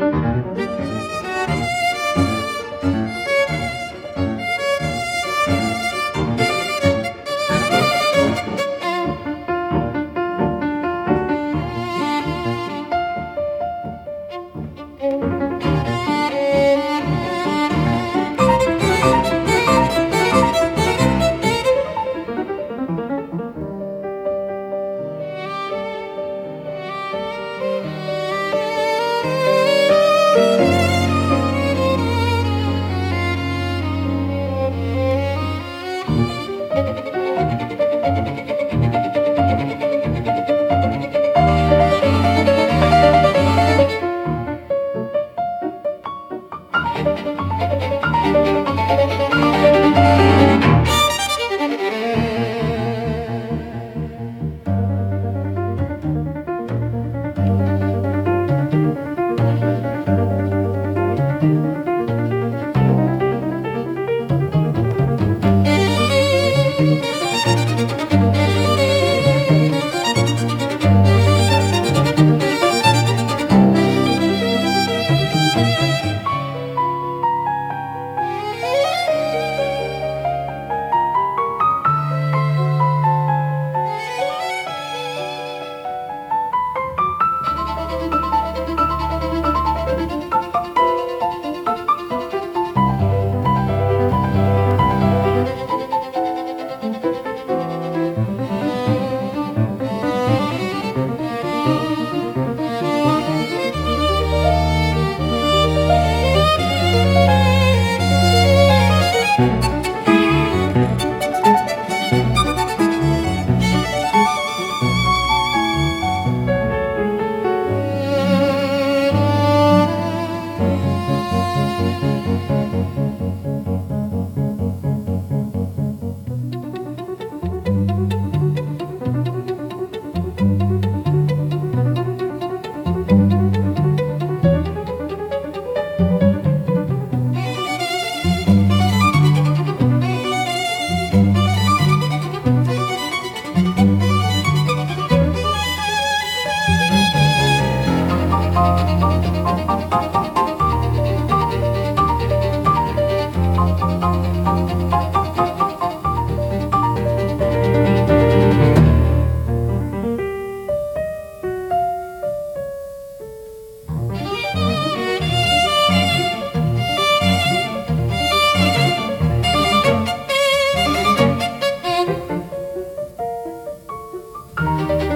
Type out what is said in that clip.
Bye. Bye.